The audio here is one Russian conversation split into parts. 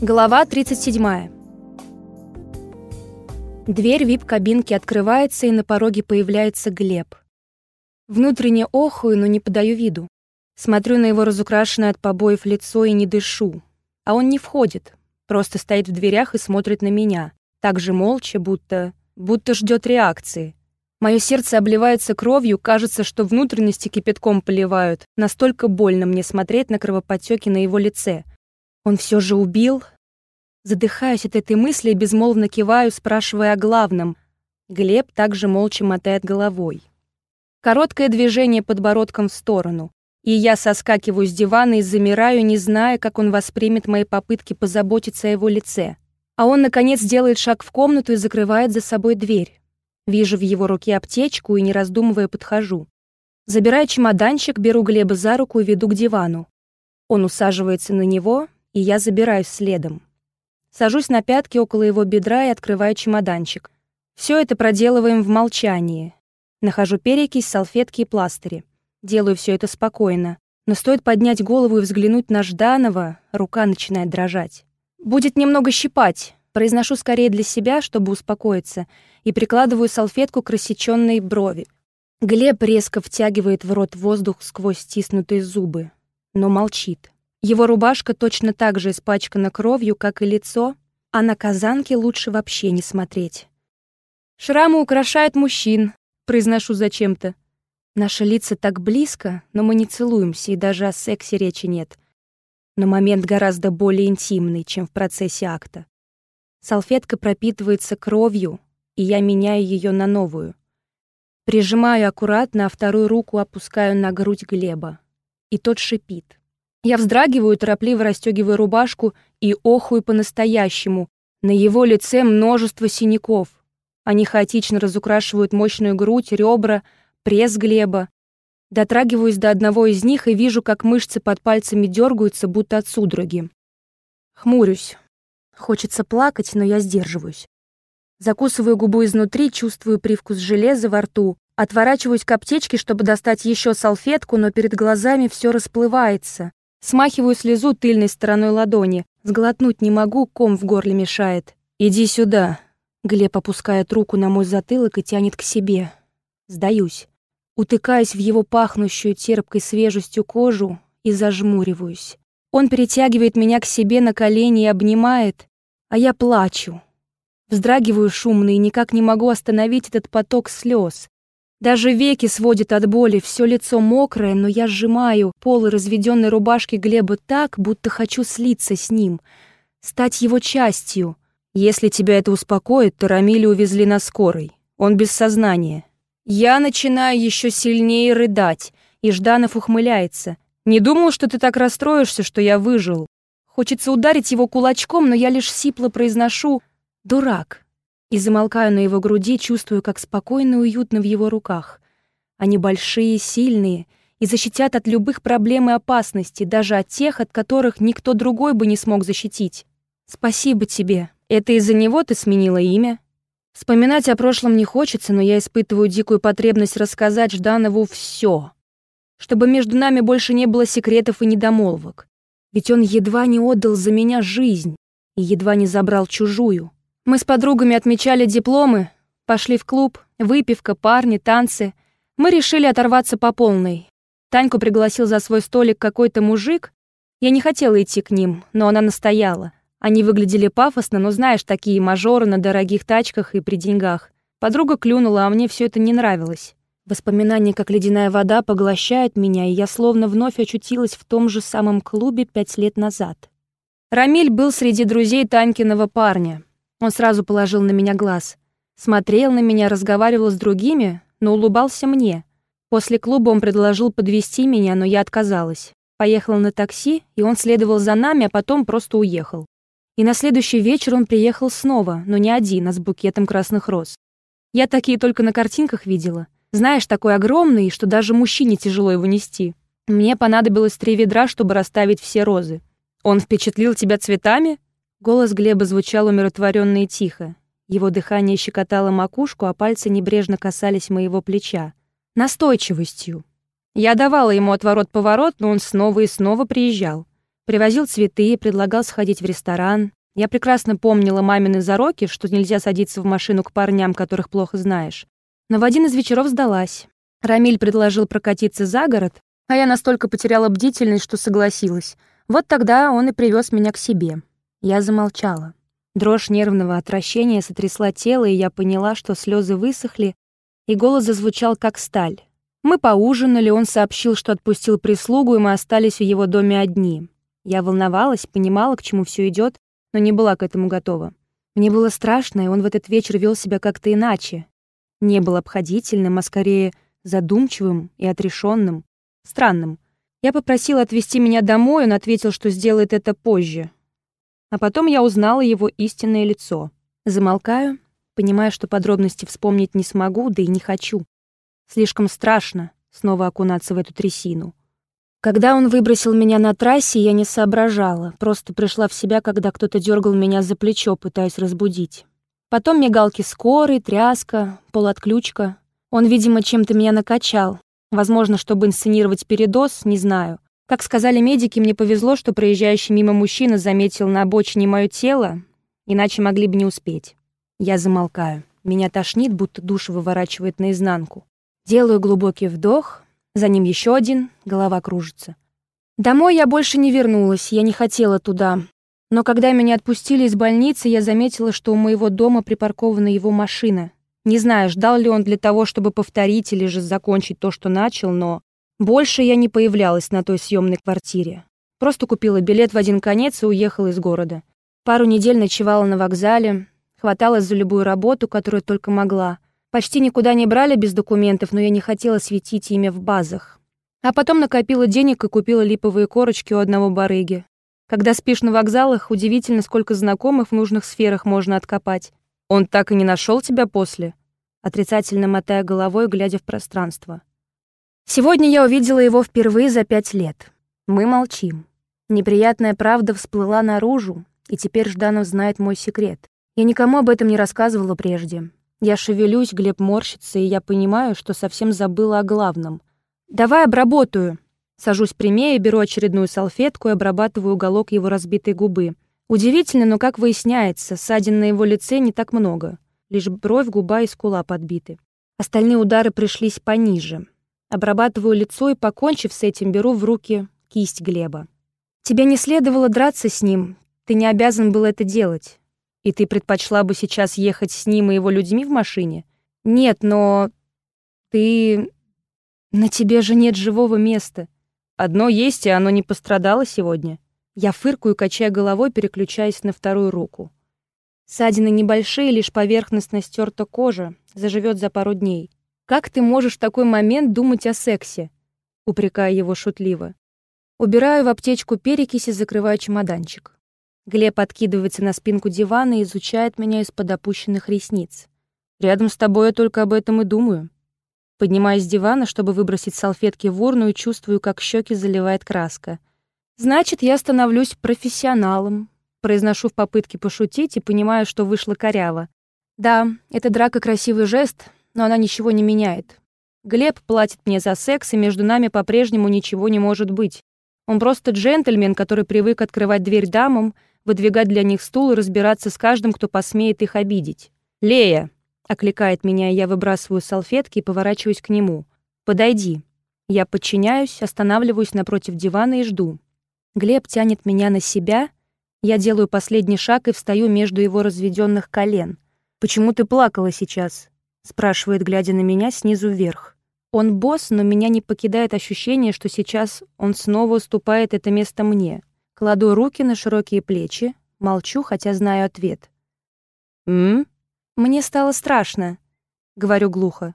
Глава 37. Дверь вип-кабинки открывается, и на пороге появляется Глеб. Внутренне охую, но не подаю виду. Смотрю на его разукрашенное от побоев лицо и не дышу. А он не входит, просто стоит в дверях и смотрит на меня. Так же молча, будто... будто ждет реакции. Мое сердце обливается кровью, кажется, что внутренности кипятком поливают. Настолько больно мне смотреть на кровоподтеки на его лице. Он все же убил? Задыхаюсь от этой мысли и безмолвно киваю, спрашивая о главном. Глеб также молча мотает головой. Короткое движение подбородком в сторону, и я соскакиваю с дивана и замираю, не зная, как он воспримет мои попытки позаботиться о его лице. А он, наконец, делает шаг в комнату и закрывает за собой дверь. Вижу в его руке аптечку и, не раздумывая, подхожу. Забираю чемоданчик, беру Глеба за руку и веду к дивану. Он усаживается на него, и я забираюсь следом. Сажусь на пятки около его бедра и открываю чемоданчик. Все это проделываем в молчании, Нахожу перекись, салфетки и пластыри. Делаю все это спокойно. Но стоит поднять голову и взглянуть на Жданова, рука начинает дрожать. «Будет немного щипать», произношу скорее для себя, чтобы успокоиться, и прикладываю салфетку к рассеченной брови. Глеб резко втягивает в рот воздух сквозь стиснутые зубы, но молчит. Его рубашка точно так же испачкана кровью, как и лицо, а на казанке лучше вообще не смотреть. Шрамы украшают мужчин, произношу зачем-то. Наши лица так близко, но мы не целуемся, и даже о сексе речи нет. Но момент гораздо более интимный, чем в процессе акта. Салфетка пропитывается кровью, и я меняю ее на новую. Прижимаю аккуратно, а вторую руку опускаю на грудь Глеба. И тот шипит. Я вздрагиваю, торопливо расстегиваю рубашку и охую по-настоящему. На его лице множество синяков. Они хаотично разукрашивают мощную грудь, ребра, пресс Глеба. Дотрагиваюсь до одного из них и вижу, как мышцы под пальцами дергаются, будто от судороги. Хмурюсь. Хочется плакать, но я сдерживаюсь. Закусываю губу изнутри, чувствую привкус железа во рту. Отворачиваюсь к аптечке, чтобы достать еще салфетку, но перед глазами все расплывается. Смахиваю слезу тыльной стороной ладони. Сглотнуть не могу, ком в горле мешает. «Иди сюда», Глеб опускает руку на мой затылок и тянет к себе. Сдаюсь. Утыкаюсь в его пахнущую терпкой свежестью кожу и зажмуриваюсь. Он перетягивает меня к себе на колени и обнимает, а я плачу. Вздрагиваю шумно и никак не могу остановить этот поток слез. Даже веки сводят от боли, все лицо мокрое, но я сжимаю полы разведенной рубашки Глеба так, будто хочу слиться с ним, стать его частью — если тебя это успокоит, то Рамиля увезли на скорой. Он без сознания. Я начинаю еще сильнее рыдать, и Жданов ухмыляется. Не думал, что ты так расстроишься, что я выжил. Хочется ударить его кулачком, но я лишь сипло произношу «дурак» и замолкаю на его груди, чувствую, как спокойно и уютно в его руках. Они большие, сильные и защитят от любых проблем и опасностей, даже от тех, от которых никто другой бы не смог защитить. Спасибо тебе, это из-за него ты сменила имя? Вспоминать о прошлом не хочется, но я испытываю дикую потребность рассказать Жданову все, чтобы между нами больше не было секретов и недомолвок. Ведь он едва не отдал за меня жизнь и едва не забрал чужую. Мы с подругами отмечали дипломы, пошли в клуб, выпивка, парни, танцы. Мы решили оторваться по полной. Таньку пригласил за свой столик какой-то мужик. Я не хотела идти к ним, но она настояла. Они выглядели пафосно, но знаешь, такие мажоры на дорогих тачках и при деньгах. Подруга клюнула, а мне все это не нравилось. Воспоминания, как ледяная вода, поглощают меня, и я словно вновь очутилась в том же самом клубе пять лет назад. Рамиль был среди друзей Танькиного парня. Он сразу положил на меня глаз. Смотрел на меня, разговаривал с другими, но улыбался мне. После клуба он предложил подвести меня, но я отказалась. Поехала на такси, и он следовал за нами, а потом просто уехал. И на следующий вечер он приехал снова, но не один, а с букетом красных роз. Я такие только на картинках видела. Знаешь, такой огромный, что даже мужчине тяжело его нести. Мне понадобилось три ведра, чтобы расставить все розы. Он впечатлил тебя цветами? Голос Глеба звучал умиротворенно и тихо. Его дыхание щекотало макушку, а пальцы небрежно касались моего плеча. Настойчивостью. Я давала ему отворот-поворот, но он снова и снова приезжал. Привозил цветы, предлагал сходить в ресторан. Я прекрасно помнила мамины зароки, что нельзя садиться в машину к парням, которых плохо знаешь. Но в один из вечеров сдалась. Рамиль предложил прокатиться за город, а я настолько потеряла бдительность, что согласилась. Вот тогда он и привез меня к себе. Я замолчала. Дрожь нервного отвращения сотрясла тело, и я поняла, что слезы высохли, и голос зазвучал как сталь. Мы поужинали, он сообщил, что отпустил прислугу, и мы остались в его доме одни. Я волновалась, понимала, к чему все идет, но не была к этому готова. Мне было страшно, и он в этот вечер вел себя как-то иначе. Не был обходительным, а скорее задумчивым и отрешенным, странным. Я попросила отвезти меня домой, он ответил, что сделает это позже. А потом я узнала его истинное лицо. Замолкаю, понимая, что подробности вспомнить не смогу, да и не хочу. Слишком страшно снова окунаться в эту трясину. Когда он выбросил меня на трассе, я не соображала, просто пришла в себя, когда кто-то дергал меня за плечо, пытаясь разбудить. Потом мигалки скорой, тряска, полуотключка. Он, видимо, чем-то меня накачал. Возможно, чтобы инсценировать передоз, не знаю. Как сказали медики, мне повезло, что проезжающий мимо мужчина заметил на обочине мое тело, иначе могли бы не успеть. Я замолкаю. Меня тошнит, будто душ выворачивает наизнанку. Делаю глубокий вдох, за ним еще один, голова кружится. Домой я больше не вернулась, я не хотела туда. Но когда меня отпустили из больницы, я заметила, что у моего дома припаркована его машина. Не знаю, ждал ли он для того, чтобы повторить или же закончить то, что начал, но больше я не появлялась на той съемной квартире. Просто купила билет в один конец и уехала из города. Пару недель ночевала на вокзале, хваталась за любую работу, которую только могла — Почти никуда не брали без документов, но я не хотела светить имя в базах. А потом накопила денег и купила липовые корочки у одного барыги. Когда спишь на вокзалах, удивительно, сколько знакомых в нужных сферах можно откопать. Он так и не нашел тебя после? Отрицательно мотая головой, глядя в пространство. Сегодня я увидела его впервые за пять лет. Мы молчим. Неприятная правда всплыла наружу, и теперь Жданов знает мой секрет. Я никому об этом не рассказывала прежде. Я шевелюсь, Глеб морщится, и я понимаю, что совсем забыла о главном. «Давай обработаю!» Сажусь прямее, беру очередную салфетку и обрабатываю уголок его разбитой губы. Удивительно, но, как выясняется, ссадин на его лице не так много. Лишь бровь, губа и скула подбиты. Остальные удары пришлись пониже. Обрабатываю лицо и, покончив с этим, беру в руки кисть Глеба. «Тебе не следовало драться с ним. Ты не обязан был это делать. И ты предпочла бы сейчас ехать с ним и его людьми в машине? Нет, но... Ты... На тебе же нет живого места. Одно есть, и оно не пострадало сегодня. Я фыркаю, качая головой, переключаясь на вторую руку. Ссадины небольшие, лишь поверхностно стерта кожа, заживет за пару дней. Как ты можешь в такой момент думать о сексе? Упрекая его шутливо. Убираю в аптечку перекись и закрываю чемоданчик. Глеб откидывается на спинку дивана и изучает меня из-под опущенных ресниц. Рядом с тобой я только об этом и думаю. Поднимаюсь с дивана, чтобы выбросить салфетки в урну и чувствую, как щеки заливает краска. Значит, я становлюсь профессионалом. Произношу в попытке пошутить и понимаю, что вышло коряво. Да, эта драка красивый жест, но она ничего не меняет. Глеб платит мне за секс, и между нами по-прежнему ничего не может быть. Он просто джентльмен, который привык открывать дверь дамам, выдвигать для них стул и разбираться с каждым, кто посмеет их обидеть. «Лея!» — окликает меня, и я выбрасываю салфетки и поворачиваюсь к нему. «Подойди». Я подчиняюсь, останавливаюсь напротив дивана и жду. Глеб тянет меня на себя. Я делаю последний шаг и встаю между его разведенных колен. «Почему ты плакала сейчас?» — спрашивает, глядя на меня снизу вверх. Он босс, но меня не покидает ощущение, что сейчас он снова уступает это место мне. Кладу руки на широкие плечи, молчу, хотя знаю ответ. «М?» «Мне стало страшно», — говорю глухо.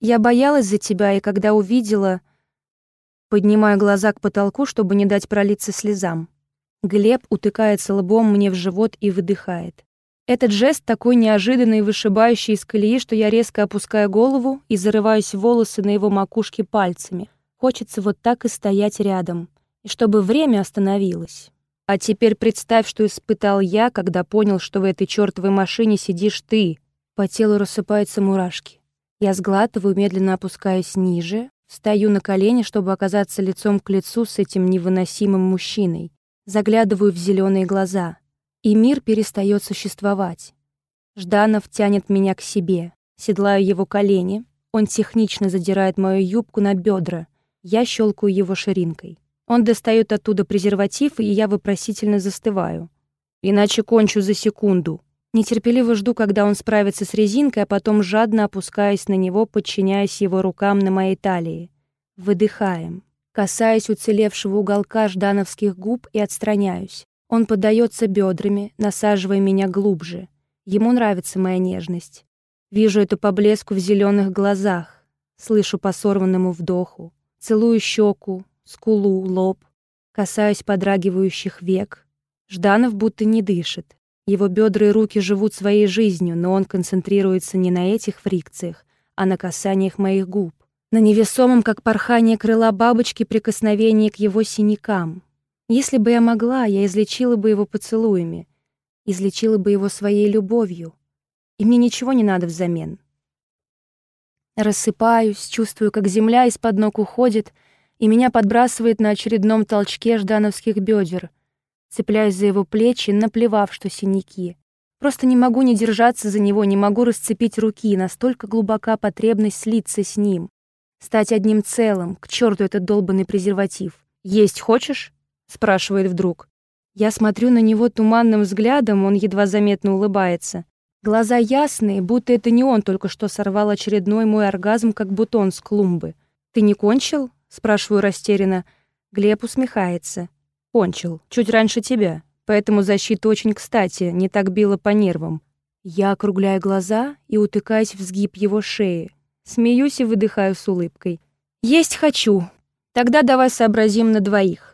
«Я боялась за тебя, и когда увидела...» Поднимаю глаза к потолку, чтобы не дать пролиться слезам. Глеб утыкается лбом мне в живот и выдыхает. Этот жест такой неожиданный и вышибающий из колеи, что я резко опускаю голову и зарываюсь в волосы на его макушке пальцами. Хочется вот так и стоять рядом и чтобы время остановилось. А теперь представь, что испытал я, когда понял, что в этой чёртовой машине сидишь ты. По телу рассыпаются мурашки. Я сглатываю, медленно опускаюсь ниже, встаю на колени, чтобы оказаться лицом к лицу с этим невыносимым мужчиной. Заглядываю в зеленые глаза, и мир перестает существовать. Жданов тянет меня к себе, седлаю его колени, он технично задирает мою юбку на бедра, я щелкаю его ширинкой. Он достает оттуда презерватив, и я вопросительно застываю. Иначе кончу за секунду. Нетерпеливо жду, когда он справится с резинкой, а потом жадно опускаясь на него, подчиняясь его рукам на моей талии. Выдыхаем. Касаясь уцелевшего уголка ждановских губ и отстраняюсь. Он подается бедрами, насаживая меня глубже. Ему нравится моя нежность. Вижу эту поблеску в зеленых глазах, слышу по сорванному вдоху, целую щеку, скулу, лоб, касаюсь подрагивающих век. Жданов будто не дышит. Его бедра и руки живут своей жизнью, но он концентрируется не на этих фрикциях, а на касаниях моих губ, на невесомом, как порхание крыла бабочки, прикосновении к его синякам. Если бы я могла, я излечила бы его поцелуями, излечила бы его своей любовью, и мне ничего не надо взамен. Рассыпаюсь, чувствую, как земля из-под ног уходит, и меня подбрасывает на очередном толчке ждановских бедер. Цепляюсь за его плечи, наплевав, что синяки. Просто не могу не держаться за него, не могу расцепить руки, настолько глубока потребность слиться с ним. Стать одним целым, к черту этот долбанный презерватив. «Есть хочешь?» — спрашивает вдруг. Я смотрю на него туманным взглядом, он едва заметно улыбается. Глаза ясные, будто это не он только что сорвал очередной мой оргазм, как бутон с клумбы. «Ты не кончил?» — спрашиваю растерянно. Глеб усмехается. «Кончил. Чуть раньше тебя. Поэтому защита очень кстати, не так била по нервам». Я округляю глаза и утыкаюсь в сгиб его шеи. Смеюсь и выдыхаю с улыбкой. «Есть хочу. Тогда давай сообразим на двоих».